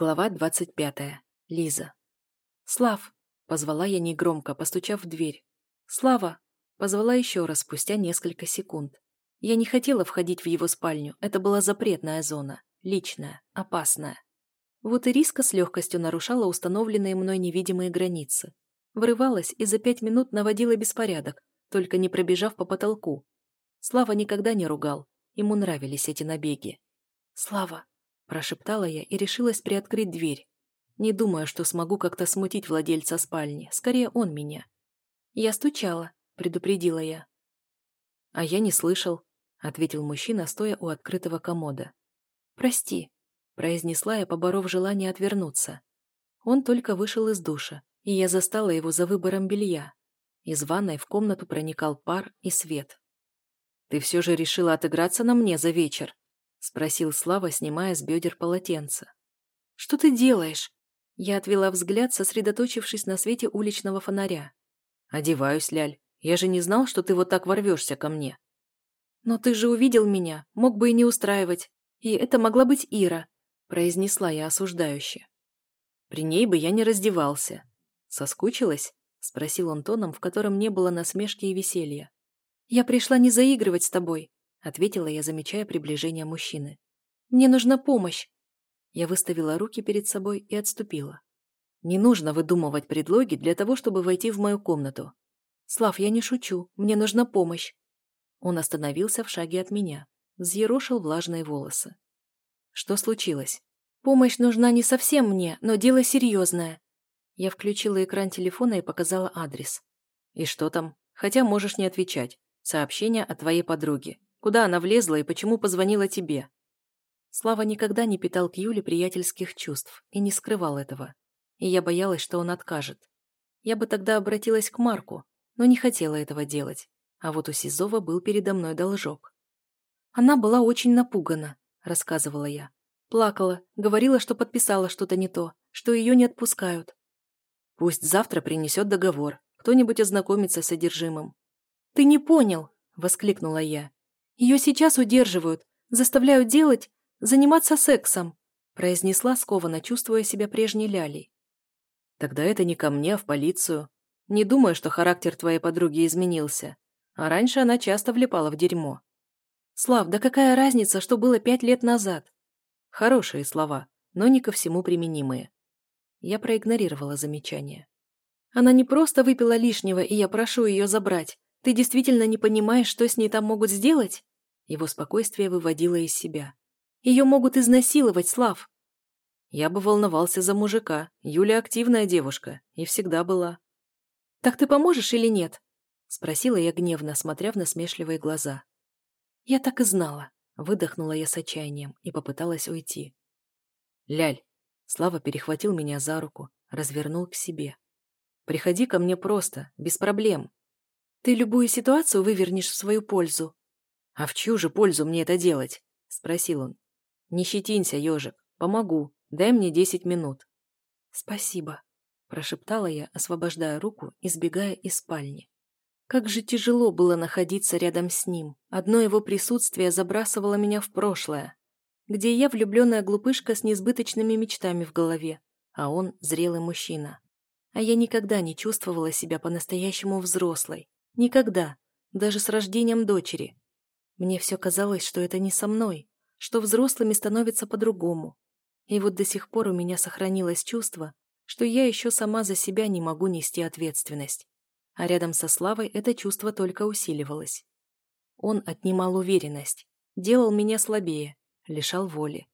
Глава двадцать пятая. Лиза. «Слав!» – позвала я негромко, постучав в дверь. «Слава!» – позвала еще раз спустя несколько секунд. Я не хотела входить в его спальню, это была запретная зона, личная, опасная. Вот и Риска с легкостью нарушала установленные мной невидимые границы. Врывалась и за пять минут наводила беспорядок, только не пробежав по потолку. Слава никогда не ругал, ему нравились эти набеги. «Слава!» Прошептала я и решилась приоткрыть дверь. Не думая, что смогу как-то смутить владельца спальни. Скорее, он меня. «Я стучала», — предупредила я. «А я не слышал», — ответил мужчина, стоя у открытого комода. «Прости», — произнесла я, поборов желание отвернуться. Он только вышел из душа, и я застала его за выбором белья. Из ванной в комнату проникал пар и свет. «Ты все же решила отыграться на мне за вечер?» — спросил Слава, снимая с бедер полотенце. «Что ты делаешь?» Я отвела взгляд, сосредоточившись на свете уличного фонаря. «Одеваюсь, Ляль. Я же не знал, что ты вот так ворвешься ко мне». «Но ты же увидел меня, мог бы и не устраивать. И это могла быть Ира», — произнесла я осуждающе. «При ней бы я не раздевался». «Соскучилась?» — спросил он тоном, в котором не было насмешки и веселья. «Я пришла не заигрывать с тобой», ответила я, замечая приближение мужчины. «Мне нужна помощь!» Я выставила руки перед собой и отступила. «Не нужно выдумывать предлоги для того, чтобы войти в мою комнату. Слав, я не шучу, мне нужна помощь!» Он остановился в шаге от меня, взъерошил влажные волосы. «Что случилось?» «Помощь нужна не совсем мне, но дело серьезное». Я включила экран телефона и показала адрес. «И что там? Хотя можешь не отвечать. Сообщение от твоей подруги. Куда она влезла и почему позвонила тебе?» Слава никогда не питал к Юле приятельских чувств и не скрывал этого. И я боялась, что он откажет. Я бы тогда обратилась к Марку, но не хотела этого делать. А вот у Сизова был передо мной должок. Она была очень напугана, рассказывала я. Плакала, говорила, что подписала что-то не то, что ее не отпускают. Пусть завтра принесет договор, кто-нибудь ознакомится с содержимым. «Ты не понял!» — воскликнула я. Ее сейчас удерживают, заставляют делать, заниматься сексом», произнесла скованно, чувствуя себя прежней лялей. «Тогда это не ко мне, а в полицию. Не думаю, что характер твоей подруги изменился. А раньше она часто влипала в дерьмо». «Слав, да какая разница, что было пять лет назад?» Хорошие слова, но не ко всему применимые. Я проигнорировала замечание. Она не просто выпила лишнего, и я прошу ее забрать. Ты действительно не понимаешь, что с ней там могут сделать? Его спокойствие выводило из себя. «Ее могут изнасиловать, Слав!» Я бы волновался за мужика. Юля активная девушка. И всегда была. «Так ты поможешь или нет?» Спросила я гневно, смотря в насмешливые глаза. «Я так и знала». Выдохнула я с отчаянием и попыталась уйти. «Ляль!» Слава перехватил меня за руку, развернул к себе. «Приходи ко мне просто, без проблем». «Ты любую ситуацию вывернешь в свою пользу», «А в чью же пользу мне это делать?» – спросил он. «Не щетинься, ежик. Помогу. Дай мне десять минут». «Спасибо», – прошептала я, освобождая руку и сбегая из спальни. Как же тяжело было находиться рядом с ним. Одно его присутствие забрасывало меня в прошлое, где я влюбленная глупышка с несбыточными мечтами в голове, а он – зрелый мужчина. А я никогда не чувствовала себя по-настоящему взрослой. Никогда. Даже с рождением дочери. Мне все казалось, что это не со мной, что взрослыми становятся по-другому. И вот до сих пор у меня сохранилось чувство, что я еще сама за себя не могу нести ответственность. А рядом со Славой это чувство только усиливалось. Он отнимал уверенность, делал меня слабее, лишал воли.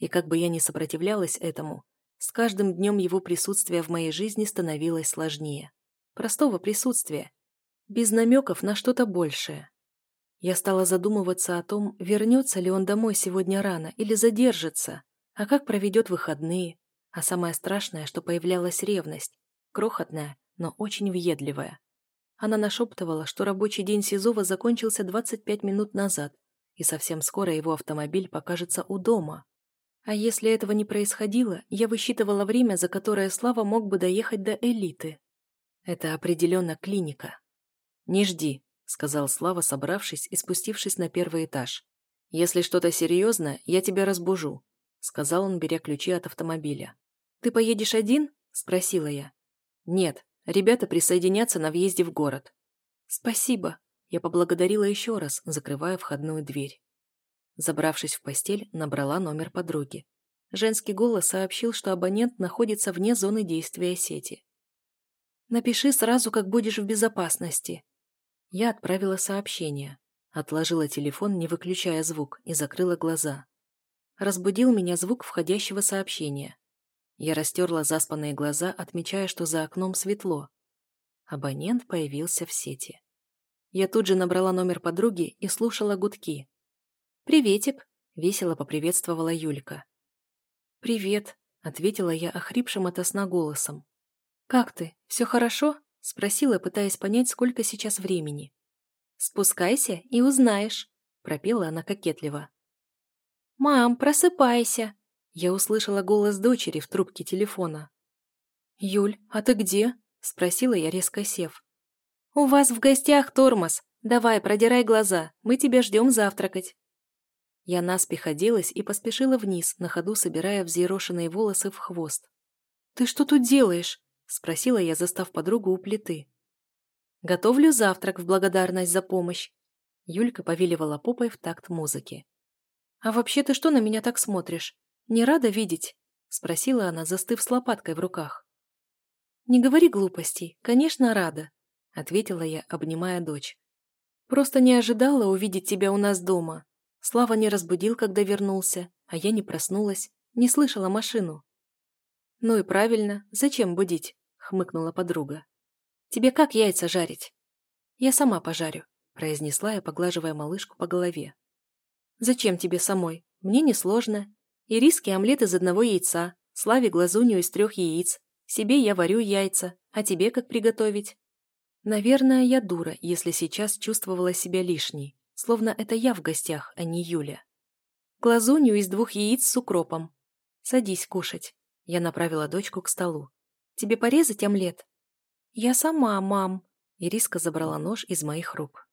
И как бы я ни сопротивлялась этому, с каждым днем его присутствие в моей жизни становилось сложнее. Простого присутствия, без намеков на что-то большее. Я стала задумываться о том, вернется ли он домой сегодня рано или задержится, а как проведет выходные. А самое страшное, что появлялась ревность, крохотная, но очень въедливая. Она нашептывала, что рабочий день Сизова закончился 25 минут назад, и совсем скоро его автомобиль покажется у дома. А если этого не происходило, я высчитывала время, за которое Слава мог бы доехать до элиты. Это определенно клиника. «Не жди», — сказал Слава, собравшись и спустившись на первый этаж. «Если что-то серьезное, я тебя разбужу. сказал он, беря ключи от автомобиля. «Ты поедешь один?» – спросила я. «Нет, ребята присоединятся на въезде в город». «Спасибо», – я поблагодарила еще раз, закрывая входную дверь. Забравшись в постель, набрала номер подруги. Женский голос сообщил, что абонент находится вне зоны действия сети. «Напиши сразу, как будешь в безопасности». Я отправила сообщение. Отложила телефон, не выключая звук, и закрыла глаза. Разбудил меня звук входящего сообщения. Я растерла заспанные глаза, отмечая, что за окном светло. Абонент появился в сети. Я тут же набрала номер подруги и слушала гудки. «Приветик!» — весело поприветствовала Юлька. «Привет!» — ответила я охрипшим ото сна голосом. «Как ты? Все хорошо?» — спросила, пытаясь понять, сколько сейчас времени. «Спускайся и узнаешь», — пропела она кокетливо. «Мам, просыпайся!» Я услышала голос дочери в трубке телефона. «Юль, а ты где?» — спросила я, резко сев. «У вас в гостях тормоз. Давай, продирай глаза, мы тебя ждем завтракать». Я наспех оделась и поспешила вниз, на ходу собирая взъерошенные волосы в хвост. «Ты что тут делаешь?» — спросила я, застав подругу у плиты. «Готовлю завтрак в благодарность за помощь». Юлька повиливала попой в такт музыки. «А вообще ты что на меня так смотришь? Не рада видеть?» — спросила она, застыв с лопаткой в руках. «Не говори глупостей, конечно, рада», — ответила я, обнимая дочь. «Просто не ожидала увидеть тебя у нас дома. Слава не разбудил, когда вернулся, а я не проснулась, не слышала машину». «Ну и правильно, зачем будить?» — хмыкнула подруга. Тебе как яйца жарить?» «Я сама пожарю», — произнесла я, поглаживая малышку по голове. «Зачем тебе самой? Мне несложно. Ириски омлет из одного яйца, Славе глазунью из трех яиц. Себе я варю яйца, а тебе как приготовить?» Наверное, я дура, если сейчас чувствовала себя лишней, словно это я в гостях, а не Юля. Глазунью из двух яиц с укропом. Садись кушать. Я направила дочку к столу. Тебе порезать омлет? «Я сама, мам». Ириска забрала нож из моих рук.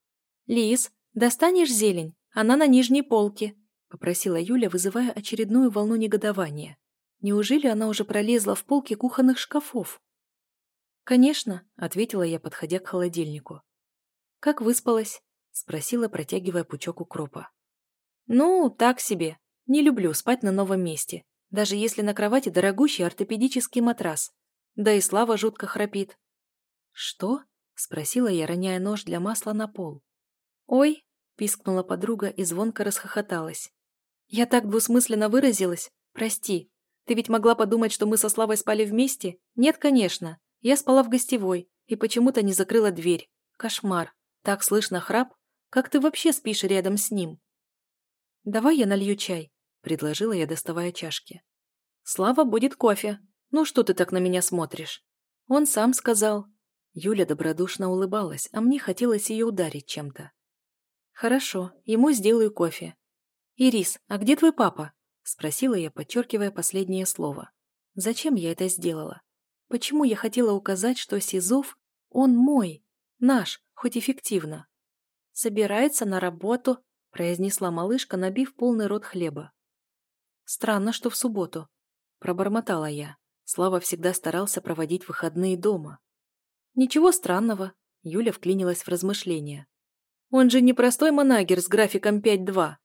«Лиз, достанешь зелень? Она на нижней полке», — попросила Юля, вызывая очередную волну негодования. Неужели она уже пролезла в полки кухонных шкафов? «Конечно», — ответила я, подходя к холодильнику. «Как выспалась?» — спросила, протягивая пучок укропа. «Ну, так себе. Не люблю спать на новом месте, даже если на кровати дорогущий ортопедический матрас. Да и Слава жутко храпит. «Что?» — спросила я, роняя нож для масла на пол. «Ой!» — пискнула подруга и звонко расхохоталась. «Я так двусмысленно выразилась. Прости. Ты ведь могла подумать, что мы со Славой спали вместе? Нет, конечно. Я спала в гостевой и почему-то не закрыла дверь. Кошмар. Так слышно храп. Как ты вообще спишь рядом с ним?» «Давай я налью чай», — предложила я, доставая чашки. «Слава будет кофе. Ну что ты так на меня смотришь?» Он сам сказал, Юля добродушно улыбалась, а мне хотелось ее ударить чем-то. «Хорошо, ему сделаю кофе». «Ирис, а где твой папа?» — спросила я, подчеркивая последнее слово. «Зачем я это сделала? Почему я хотела указать, что Сизов, он мой, наш, хоть эффективно?» «Собирается на работу», — произнесла малышка, набив полный рот хлеба. «Странно, что в субботу», — пробормотала я. Слава всегда старался проводить выходные дома. «Ничего странного», — Юля вклинилась в размышления. «Он же не простой манагер с графиком 5-2».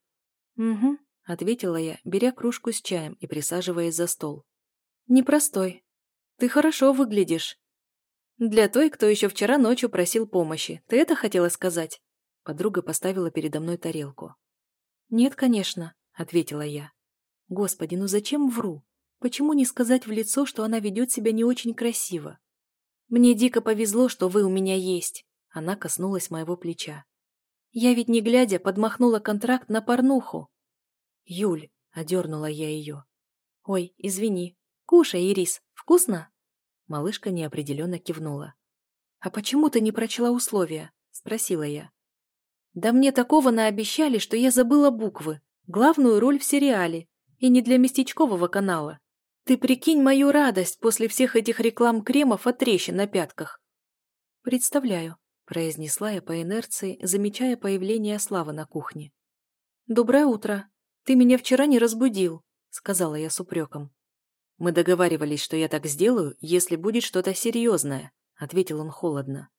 «Угу», — ответила я, беря кружку с чаем и присаживаясь за стол. «Непростой. Ты хорошо выглядишь». «Для той, кто еще вчера ночью просил помощи. Ты это хотела сказать?» Подруга поставила передо мной тарелку. «Нет, конечно», — ответила я. «Господи, ну зачем вру? Почему не сказать в лицо, что она ведет себя не очень красиво? «Мне дико повезло, что вы у меня есть», — она коснулась моего плеча. «Я ведь не глядя подмахнула контракт на порнуху». «Юль», — одернула я ее. «Ой, извини. Кушай, Ирис, вкусно?» Малышка неопределенно кивнула. «А почему ты не прочла условия?» — спросила я. «Да мне такого наобещали, что я забыла буквы. Главную роль в сериале. И не для местечкового канала. Ты прикинь мою радость после всех этих реклам кремов от трещин на пятках. Представляю, произнесла я по инерции, замечая появление Славы на кухне. Доброе утро. Ты меня вчера не разбудил. сказала я с упреком. «Мы договаривались, что я так сделаю, если будет что-то серьезное», — ответил он холодно.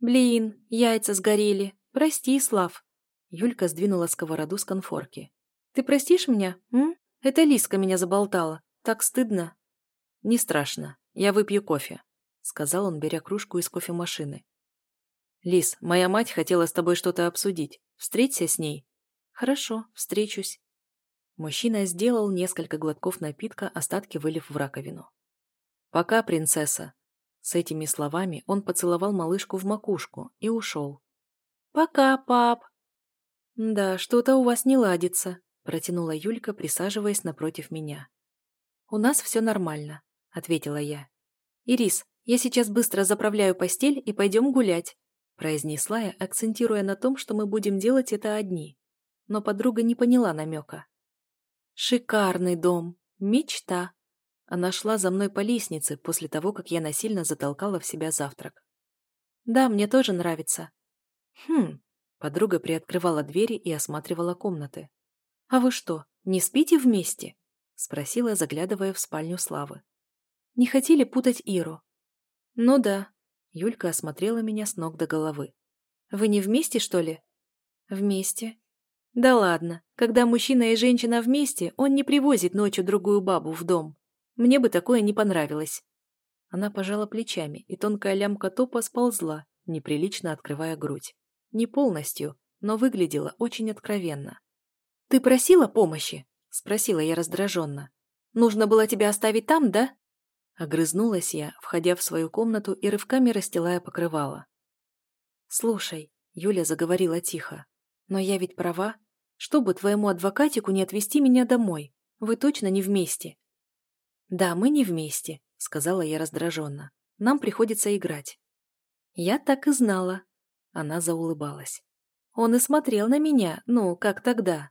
«Блин, яйца сгорели. Прости, Слав». Юлька сдвинула сковороду с конфорки. «Ты простишь меня, м? Это Лиска меня заболтала. Так стыдно». «Не страшно. Я выпью кофе», — сказал он, беря кружку из кофемашины. «Лис, моя мать хотела с тобой что-то обсудить. Встреться с ней». «Хорошо, встречусь». Мужчина сделал несколько глотков напитка, остатки вылив в раковину. «Пока, принцесса!» С этими словами он поцеловал малышку в макушку и ушел. «Пока, пап!» «Да, что-то у вас не ладится», – протянула Юлька, присаживаясь напротив меня. «У нас все нормально», – ответила я. «Ирис, я сейчас быстро заправляю постель и пойдем гулять», – произнесла я, акцентируя на том, что мы будем делать это одни. Но подруга не поняла намека. Шикарный дом. Мечта. Она шла за мной по лестнице после того, как я насильно затолкала в себя завтрак. Да, мне тоже нравится. Хм. Подруга приоткрывала двери и осматривала комнаты. А вы что, не спите вместе? Спросила, заглядывая в спальню Славы. Не хотели путать Иру? Ну да. Юлька осмотрела меня с ног до головы. Вы не вместе, что ли? Вместе. Да ладно, когда мужчина и женщина вместе, он не привозит ночью другую бабу в дом. Мне бы такое не понравилось. Она пожала плечами, и тонкая лямка топа сползла, неприлично открывая грудь. Не полностью, но выглядела очень откровенно. «Ты просила помощи?» – спросила я раздраженно. «Нужно было тебя оставить там, да?» Огрызнулась я, входя в свою комнату и рывками расстилая покрывало. «Слушай», – Юля заговорила тихо, – «но я ведь права, чтобы твоему адвокатику не отвезти меня домой. Вы точно не вместе?» «Да, мы не вместе», — сказала я раздраженно. «Нам приходится играть». «Я так и знала». Она заулыбалась. «Он и смотрел на меня, ну, как тогда».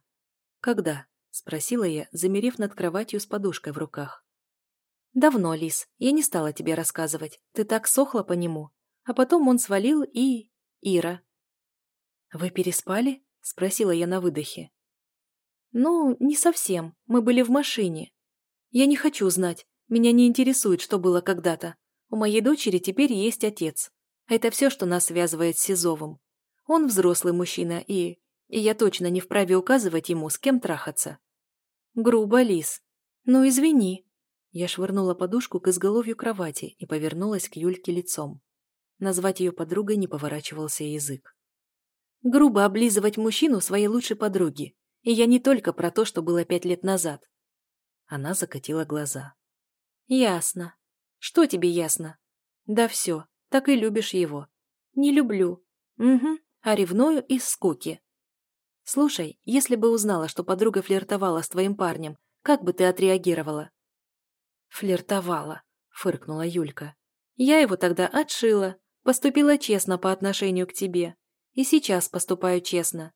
«Когда?» — спросила я, замерев над кроватью с подушкой в руках. «Давно, Лис, я не стала тебе рассказывать. Ты так сохла по нему. А потом он свалил и... Ира». «Вы переспали?» — спросила я на выдохе. «Ну, не совсем. Мы были в машине. Я не хочу знать. Меня не интересует, что было когда-то. У моей дочери теперь есть отец. Это все, что нас связывает с Сизовым. Он взрослый мужчина, и... И я точно не вправе указывать ему, с кем трахаться. Грубо, Лис. Ну, извини. Я швырнула подушку к изголовью кровати и повернулась к Юльке лицом. Назвать ее подругой не поворачивался язык. Грубо облизывать мужчину своей лучшей подруги. И я не только про то, что было пять лет назад. Она закатила глаза. Ясно. Что тебе ясно? Да все, так и любишь его. Не люблю. Угу, а ревную из скуки. Слушай, если бы узнала, что подруга флиртовала с твоим парнем, как бы ты отреагировала? Флиртовала, фыркнула Юлька. Я его тогда отшила, поступила честно по отношению к тебе. И сейчас поступаю честно.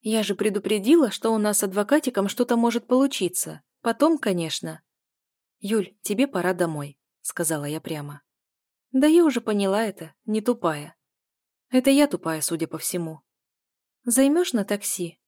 Я же предупредила, что у нас с адвокатиком что-то может получиться. Потом, конечно. Юль, тебе пора домой, сказала я прямо. Да я уже поняла это, не тупая. Это я тупая, судя по всему. Займешь на такси?